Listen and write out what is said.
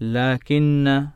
لكن